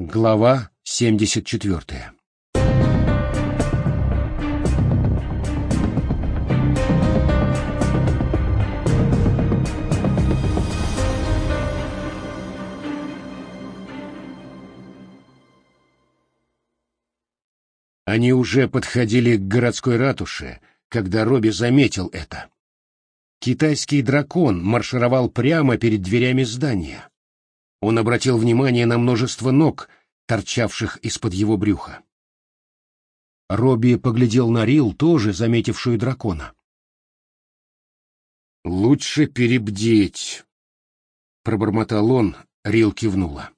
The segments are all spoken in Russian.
Глава 74 Они уже подходили к городской ратуше, когда Робби заметил это. Китайский дракон маршировал прямо перед дверями здания. Он обратил внимание на множество ног, торчавших из-под его брюха. Робби поглядел на Рил, тоже заметившую дракона. «Лучше перебдеть», — пробормотал он, Рил кивнула.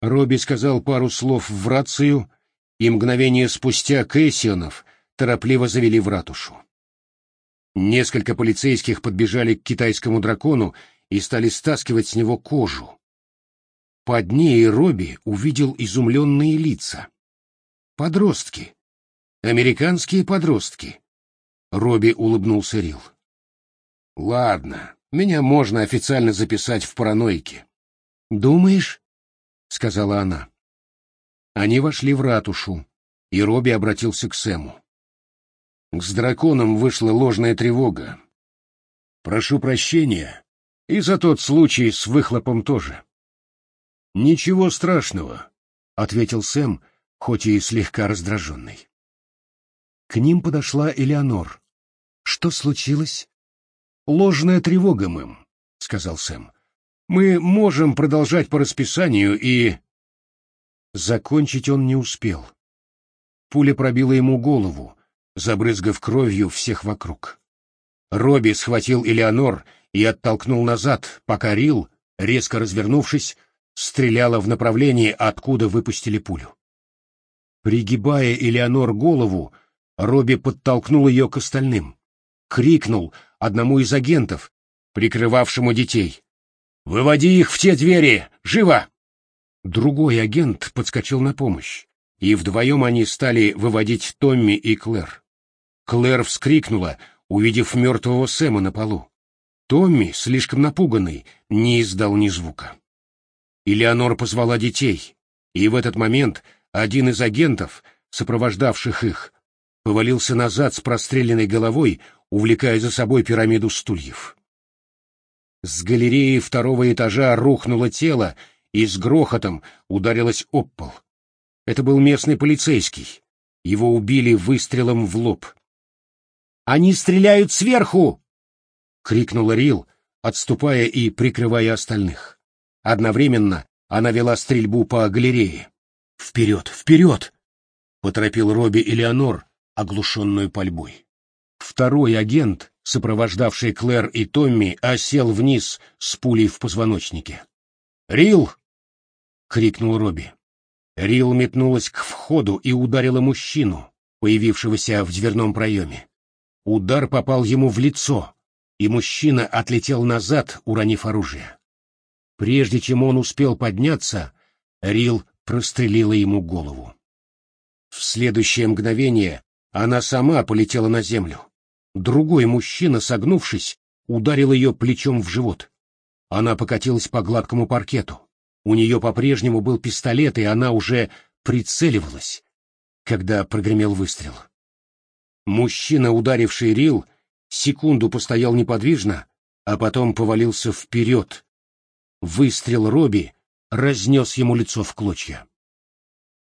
Робби сказал пару слов в рацию, и мгновение спустя Кэссионов торопливо завели в ратушу. Несколько полицейских подбежали к китайскому дракону и стали стаскивать с него кожу. Под ней Робби увидел изумленные лица. Подростки. Американские подростки. Робби улыбнулся Рил. «Ладно, меня можно официально записать в параноике». «Думаешь?» — сказала она. Они вошли в ратушу, и Робби обратился к Сэму. С драконом вышла ложная тревога. Прошу прощения, и за тот случай с выхлопом тоже. Ничего страшного, ответил Сэм, хоть и слегка раздраженный. К ним подошла Элеонор. Что случилось? Ложная тревога, мэм, сказал Сэм. Мы можем продолжать по расписанию и... Закончить он не успел. Пуля пробила ему голову, забрызгав кровью всех вокруг. Робби схватил Элеонор и оттолкнул назад, пока Рил, резко развернувшись, стреляла в направлении, откуда выпустили пулю. Пригибая Элеонор голову, Робби подтолкнул ее к остальным. Крикнул одному из агентов, прикрывавшему детей. «Выводи их в те двери! Живо!» Другой агент подскочил на помощь, и вдвоем они стали выводить Томми и Клэр. Клэр вскрикнула, увидев мертвого Сэма на полу. Томми, слишком напуганный, не издал ни звука. Элеонор позвала детей, и в этот момент один из агентов, сопровождавших их, повалился назад с простреленной головой, увлекая за собой пирамиду стульев. С галереи второго этажа рухнуло тело, и с грохотом ударилась об пол. Это был местный полицейский. Его убили выстрелом в лоб. «Они стреляют сверху!» — крикнула Рил, отступая и прикрывая остальных. Одновременно она вела стрельбу по галерее. «Вперед! Вперед!» — поторопил Робби Элеонор, оглушенную пальбой. Второй агент, сопровождавший Клэр и Томми, осел вниз с пулей в позвоночнике. «Рил!» — крикнул Робби. Рил метнулась к входу и ударила мужчину, появившегося в дверном проеме. Удар попал ему в лицо, и мужчина отлетел назад, уронив оружие. Прежде чем он успел подняться, Рил прострелила ему голову. В следующее мгновение она сама полетела на землю. Другой мужчина, согнувшись, ударил ее плечом в живот. Она покатилась по гладкому паркету. У нее по-прежнему был пистолет, и она уже прицеливалась, когда прогремел выстрел. Мужчина, ударивший Рил, секунду постоял неподвижно, а потом повалился вперед. Выстрел Робби разнес ему лицо в клочья.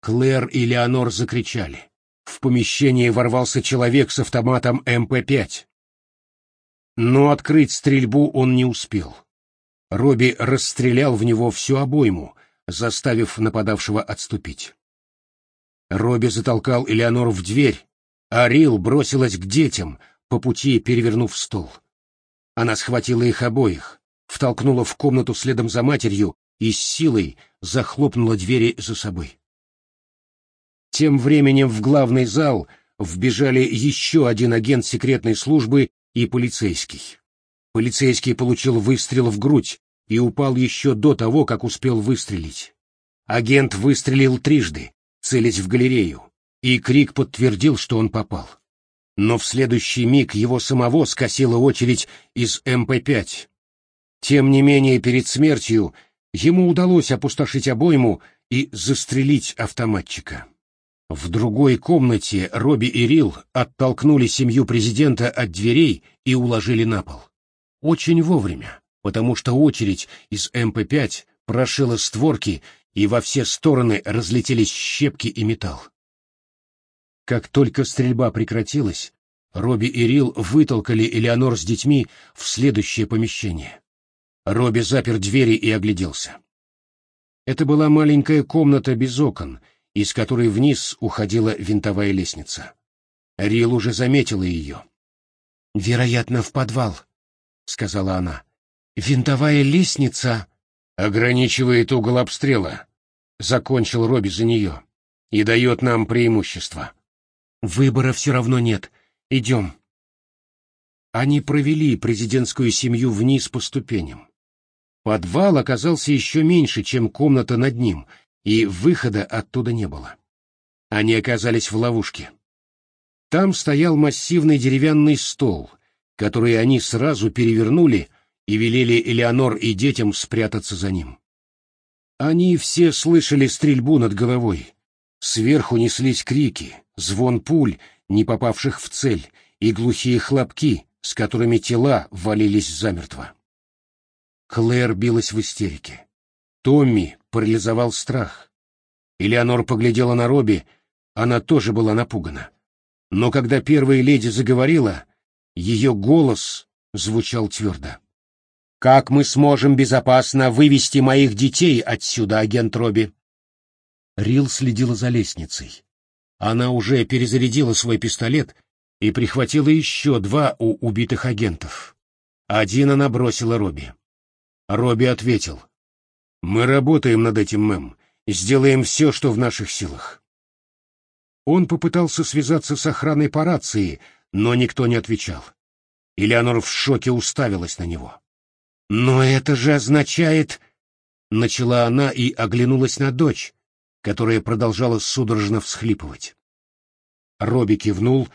Клэр и Леонор закричали. В помещение ворвался человек с автоматом МП-5. Но открыть стрельбу он не успел. Робби расстрелял в него всю обойму, заставив нападавшего отступить. Робби затолкал Элеонор в дверь, а Рил бросилась к детям, по пути перевернув стол. Она схватила их обоих, втолкнула в комнату следом за матерью и с силой захлопнула двери за собой. Тем временем в главный зал вбежали еще один агент секретной службы и полицейский. Полицейский получил выстрел в грудь и упал еще до того, как успел выстрелить. Агент выстрелил трижды, целясь в галерею, и крик подтвердил, что он попал. Но в следующий миг его самого скосила очередь из МП-5. Тем не менее, перед смертью Ему удалось опустошить обойму и застрелить автоматчика. В другой комнате Робби и Рил оттолкнули семью президента от дверей и уложили на пол. Очень вовремя, потому что очередь из МП-5 прошила створки, и во все стороны разлетелись щепки и металл. Как только стрельба прекратилась, Робби и Рил вытолкали Элеонор с детьми в следующее помещение. Робби запер двери и огляделся. Это была маленькая комната без окон, из которой вниз уходила винтовая лестница. Рил уже заметила ее. «Вероятно, в подвал», — сказала она. «Винтовая лестница...» «Ограничивает угол обстрела», — закончил Робби за нее, — «и дает нам преимущество». «Выбора все равно нет. Идем». Они провели президентскую семью вниз по ступеням. Подвал оказался еще меньше, чем комната над ним, и выхода оттуда не было. Они оказались в ловушке. Там стоял массивный деревянный стол, который они сразу перевернули и велели Элеонор и детям спрятаться за ним. Они все слышали стрельбу над головой. Сверху неслись крики, звон пуль, не попавших в цель, и глухие хлопки, с которыми тела валились замертво. Клэр билась в истерике. Томми парализовал страх. Элеонор поглядела на Робби, она тоже была напугана. Но когда первая леди заговорила, ее голос звучал твердо. «Как мы сможем безопасно вывести моих детей отсюда, агент Робби?» Рил следила за лестницей. Она уже перезарядила свой пистолет и прихватила еще два у убитых агентов. Один она бросила Робби. Робби ответил. «Мы работаем над этим, мэм, сделаем все, что в наших силах». Он попытался связаться с охраной по рации, но никто не отвечал. Элеонор в шоке уставилась на него. «Но это же означает...» Начала она и оглянулась на дочь, которая продолжала судорожно всхлипывать. Робби кивнул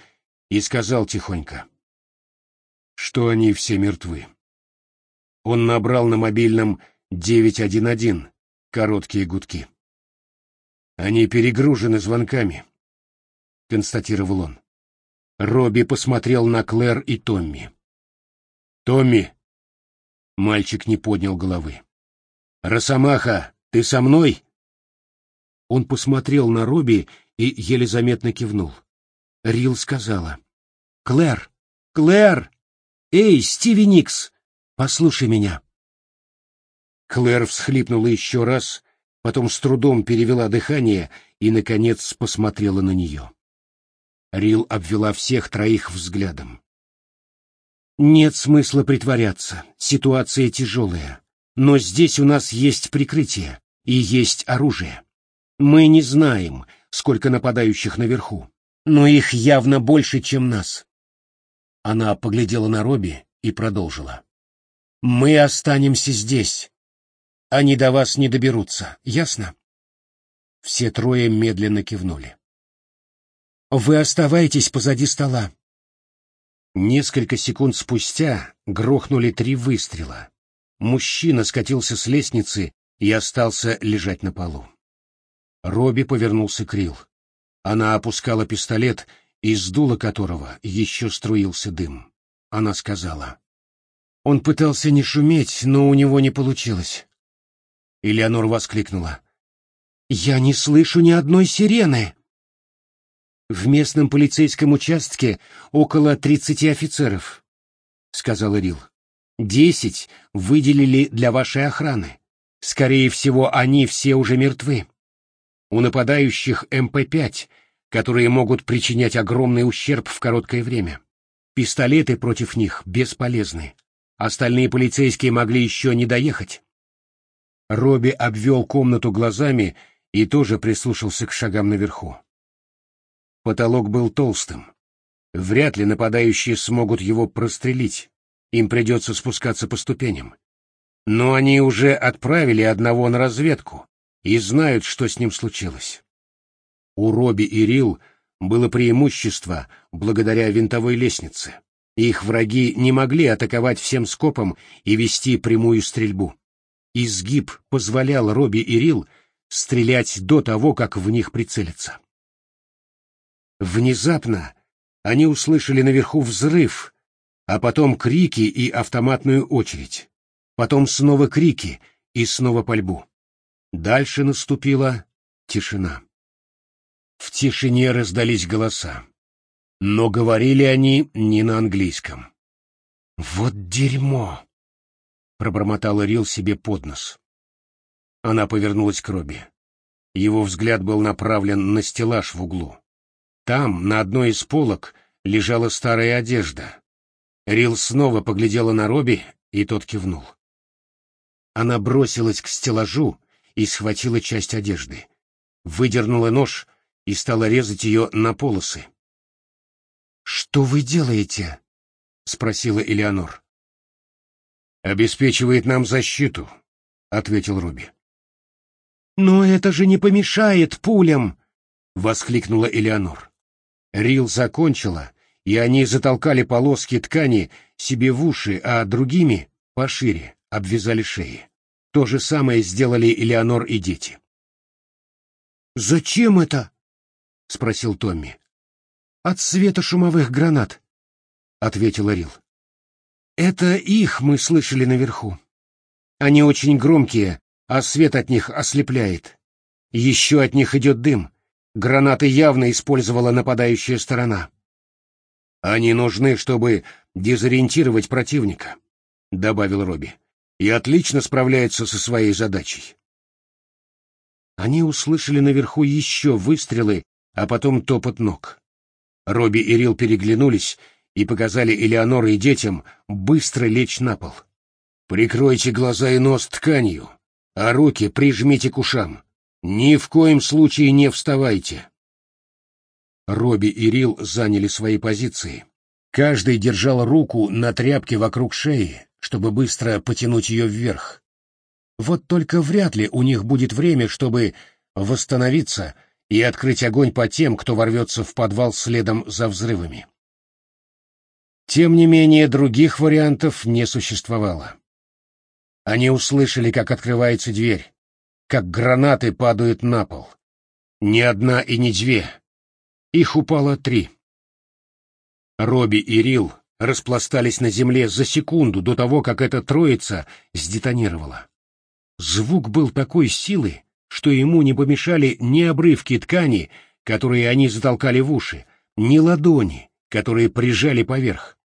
и сказал тихонько, что они все мертвы. Он набрал на мобильном 911 короткие гудки. «Они перегружены звонками», — констатировал он. Робби посмотрел на Клэр и Томми. «Томми, Мальчик не поднял головы. «Росомаха, ты со мной?» Он посмотрел на Робби и еле заметно кивнул. Рил сказала. «Клэр! Клэр! Эй, Стиви Никс! Послушай меня!» Клэр всхлипнула еще раз, потом с трудом перевела дыхание и, наконец, посмотрела на нее. Рил обвела всех троих взглядом. Нет смысла притворяться, ситуация тяжелая. Но здесь у нас есть прикрытие и есть оружие. Мы не знаем, сколько нападающих наверху, но их явно больше, чем нас. Она поглядела на Робби и продолжила. Мы останемся здесь. Они до вас не доберутся, ясно? Все трое медленно кивнули. Вы оставайтесь позади стола. Несколько секунд спустя грохнули три выстрела. Мужчина скатился с лестницы и остался лежать на полу. Робби повернулся к Рил. Она опускала пистолет, из дула которого еще струился дым. Она сказала. Он пытался не шуметь, но у него не получилось. Элеонор воскликнула. «Я не слышу ни одной сирены!» В местном полицейском участке около тридцати офицеров, — сказал Рил. Десять выделили для вашей охраны. Скорее всего, они все уже мертвы. У нападающих МП-5, которые могут причинять огромный ущерб в короткое время. Пистолеты против них бесполезны. Остальные полицейские могли еще не доехать. Робби обвел комнату глазами и тоже прислушался к шагам наверху. Потолок был толстым. Вряд ли нападающие смогут его прострелить. Им придется спускаться по ступеням. Но они уже отправили одного на разведку и знают, что с ним случилось. У Робби и Рил было преимущество благодаря винтовой лестнице. Их враги не могли атаковать всем скопом и вести прямую стрельбу. изгиб позволял Робби и Рил стрелять до того, как в них прицелиться. Внезапно они услышали наверху взрыв, а потом крики и автоматную очередь. Потом снова крики и снова пальбу. Дальше наступила тишина. В тишине раздались голоса. Но говорили они не на английском. «Вот дерьмо!» — пробормотала Рил себе под нос. Она повернулась к Робби. Его взгляд был направлен на стеллаж в углу. Там, на одной из полок, лежала старая одежда. Рил снова поглядела на Робби, и тот кивнул. Она бросилась к стеллажу и схватила часть одежды. Выдернула нож и стала резать ее на полосы. «Что вы делаете?» — спросила Элеонор. «Обеспечивает нам защиту», — ответил Руби. «Но это же не помешает пулям!» — воскликнула Элеонор. Рил закончила, и они затолкали полоски ткани себе в уши, а другими, пошире, обвязали шеи. То же самое сделали Элеонор и дети. «Зачем это?» — спросил Томми. «От света шумовых гранат», — ответила Рил. «Это их мы слышали наверху. Они очень громкие, а свет от них ослепляет. Еще от них идет дым. Гранаты явно использовала нападающая сторона. Они нужны, чтобы дезориентировать противника, добавил Робби. И отлично справляются со своей задачей. Они услышали наверху еще выстрелы, а потом топот ног. Робби и Рил переглянулись и показали Элеонор и детям быстро лечь на пол. «Прикройте глаза и нос тканью, а руки прижмите к ушам. Ни в коем случае не вставайте. Робби и Рил заняли свои позиции. Каждый держал руку на тряпке вокруг шеи, чтобы быстро потянуть ее вверх. Вот только вряд ли у них будет время, чтобы восстановиться и открыть огонь по тем, кто ворвется в подвал следом за взрывами. Тем не менее, других вариантов не существовало. Они услышали, как открывается дверь как гранаты падают на пол. Ни одна и не две. Их упало три. Робби и Рил распластались на земле за секунду до того, как эта троица сдетонировала. Звук был такой силы, что ему не помешали ни обрывки ткани, которые они затолкали в уши, ни ладони, которые прижали поверх.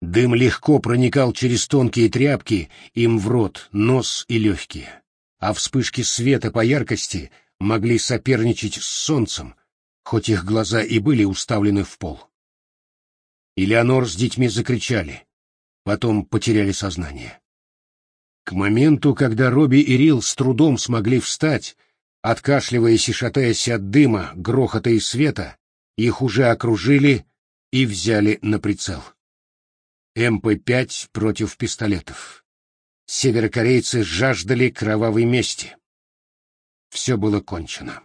Дым легко проникал через тонкие тряпки им в рот, нос и легкие а вспышки света по яркости могли соперничать с солнцем, хоть их глаза и были уставлены в пол. Элеонор с детьми закричали, потом потеряли сознание. К моменту, когда Робби и Рил с трудом смогли встать, откашливаясь и шатаясь от дыма, грохота и света, их уже окружили и взяли на прицел. МП-5 против пистолетов. Северокорейцы жаждали кровавой мести. Все было кончено.